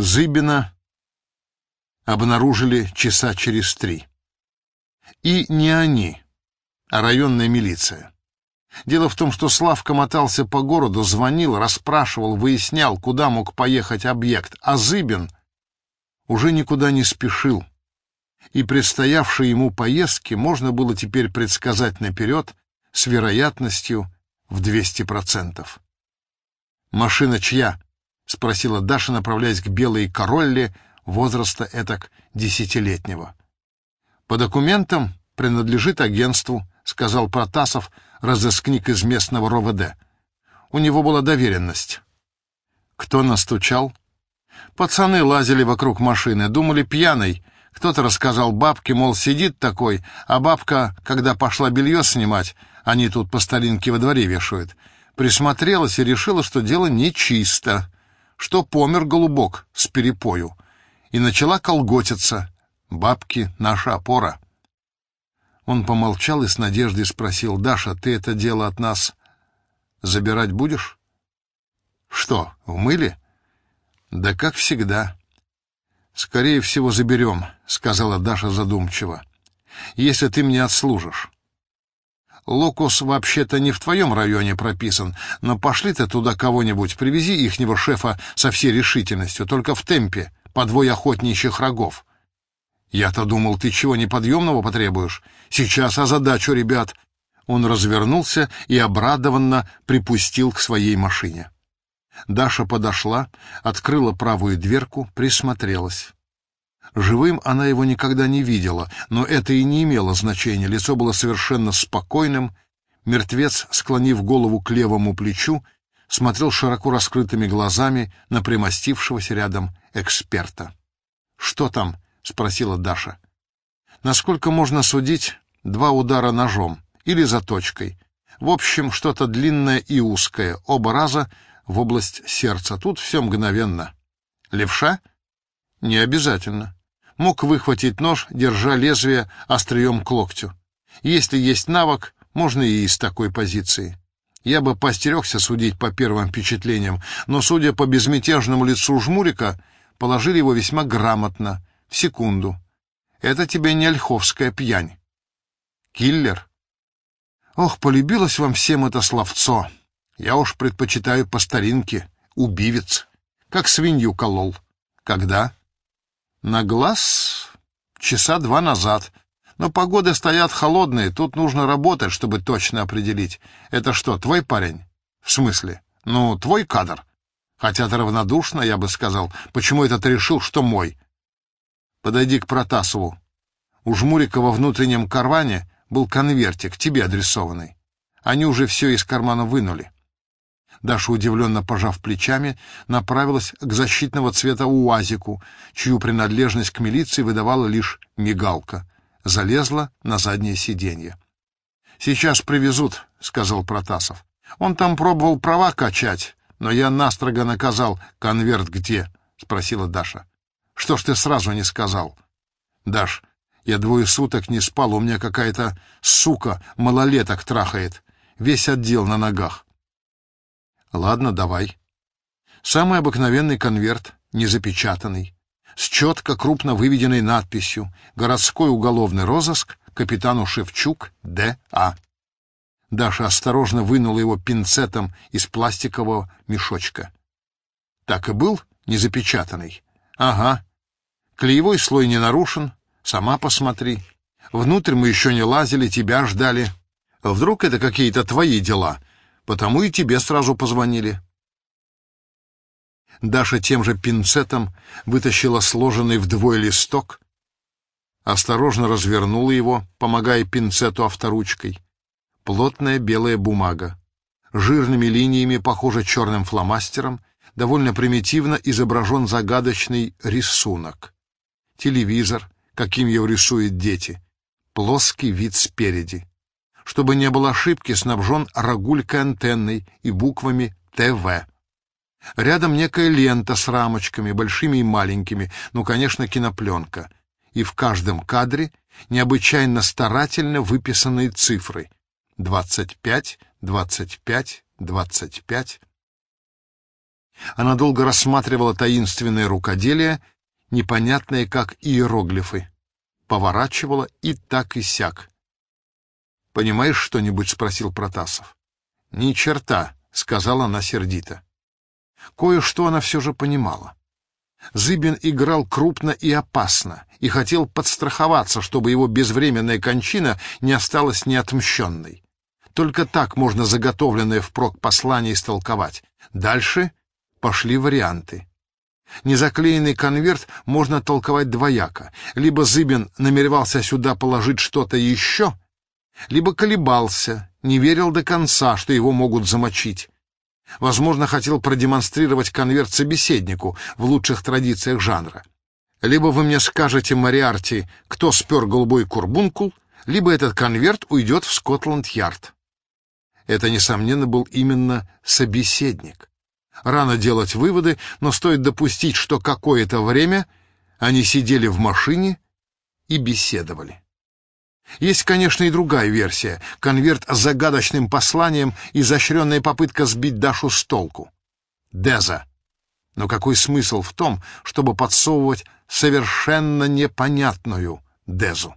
Зыбина обнаружили часа через три. И не они, а районная милиция. Дело в том, что Славка мотался по городу, звонил, расспрашивал, выяснял, куда мог поехать объект, а Зыбин уже никуда не спешил. И предстоявшие ему поездки можно было теперь предсказать наперед с вероятностью в 200%. «Машина чья?» — спросила Даша, направляясь к белой королле возраста этак десятилетнего. «По документам принадлежит агентству», — сказал Протасов, разыскник из местного РОВД. У него была доверенность. Кто настучал? Пацаны лазили вокруг машины, думали пьяный. Кто-то рассказал бабке, мол, сидит такой, а бабка, когда пошла белье снимать, они тут по старинке во дворе вешают, присмотрелась и решила, что дело нечисто, что помер голубок с перепою, и начала колготиться. Бабки — наша опора. Он помолчал и с надеждой спросил, «Даша, ты это дело от нас забирать будешь?» «Что, в мыле?» «Да как всегда». «Скорее всего, заберем», — сказала Даша задумчиво, «если ты мне отслужишь». Локус вообще-то не в твоем районе прописан, но пошли ты туда кого-нибудь, привези ихнего шефа со всей решительностью, только в темпе, по двое охотничьих рогов. Я-то думал, ты чего неподъемного потребуешь? Сейчас озадачу ребят. Он развернулся и обрадованно припустил к своей машине. Даша подошла, открыла правую дверку, присмотрелась. Живым она его никогда не видела, но это и не имело значения. Лицо было совершенно спокойным. Мертвец, склонив голову к левому плечу, смотрел широко раскрытыми глазами на примостившегося рядом эксперта. «Что там?» — спросила Даша. «Насколько можно судить, два удара ножом или заточкой. В общем, что-то длинное и узкое, оба раза в область сердца. Тут все мгновенно. Левша? Не обязательно. Мог выхватить нож, держа лезвие острием к локтю. Если есть навык, можно и из такой позиции. Я бы постерегся судить по первым впечатлениям, но, судя по безмятежному лицу жмурика, положили его весьма грамотно, в секунду. Это тебе не ольховская пьянь. Киллер? Ох, полюбилось вам всем это словцо. Я уж предпочитаю по старинке. Убивец. Как свинью колол. Когда? На глаз часа два назад. Но погоды стоят холодные, тут нужно работать, чтобы точно определить. Это что, твой парень? В смысле? Ну, твой кадр. Хотя ты равнодушно, я бы сказал. Почему это ты решил, что мой? Подойди к Протасову. У Жмурика во внутреннем кармане был конвертик, тебе адресованный. Они уже все из кармана вынули. Даша, удивленно пожав плечами, направилась к защитного цвета УАЗику, чью принадлежность к милиции выдавала лишь мигалка. Залезла на заднее сиденье. «Сейчас привезут», — сказал Протасов. «Он там пробовал права качать, но я настрого наказал. Конверт где?» — спросила Даша. Что ж ты сразу не сказал? Даш, я двое суток не спал, у меня какая-то сука малолеток трахает. Весь отдел на ногах. Ладно, давай. Самый обыкновенный конверт, незапечатанный, с четко крупно выведенной надписью «Городской уголовный розыск капитану Шевчук Д.А.». Даша осторожно вынула его пинцетом из пластикового мешочка. Так и был незапечатанный. Ага, Клеевой слой не нарушен, сама посмотри. Внутрь мы еще не лазили, тебя ждали. Вдруг это какие-то твои дела, потому и тебе сразу позвонили. Даша тем же пинцетом вытащила сложенный вдвое листок, осторожно развернула его, помогая пинцету авторучкой. Плотная белая бумага. Жирными линиями, похоже черным фломастером, довольно примитивно изображен загадочный рисунок телевизор, каким его рисуют дети, плоский вид спереди. Чтобы не было ошибки, снабжен рогулькой антенной и буквами «ТВ». Рядом некая лента с рамочками, большими и маленькими, ну, конечно, кинопленка. И в каждом кадре необычайно старательно выписанные цифры. 25, 25, 25. Она долго рассматривала таинственное рукоделие, непонятное как иероглифы. Поворачивала и так и сяк. «Понимаешь что-нибудь?» — спросил Протасов. «Ни черта», — сказала она сердито. Кое-что она все же понимала. Зыбин играл крупно и опасно и хотел подстраховаться, чтобы его безвременная кончина не осталась неотмщенной. Только так можно заготовленное впрок послание истолковать. Дальше пошли варианты. Незаклеенный конверт можно толковать двояко. Либо Зыбин намеревался сюда положить что-то еще, либо колебался, не верил до конца, что его могут замочить. Возможно, хотел продемонстрировать конверт собеседнику в лучших традициях жанра. Либо вы мне скажете, Мариарти, кто спер голубой курбункул, либо этот конверт уйдет в Скотланд-Ярд. Это, несомненно, был именно собеседник. Рано делать выводы, но стоит допустить, что какое-то время они сидели в машине и беседовали. Есть, конечно, и другая версия. Конверт с загадочным посланием, изощренная попытка сбить Дашу с толку. Деза. Но какой смысл в том, чтобы подсовывать совершенно непонятную Дезу?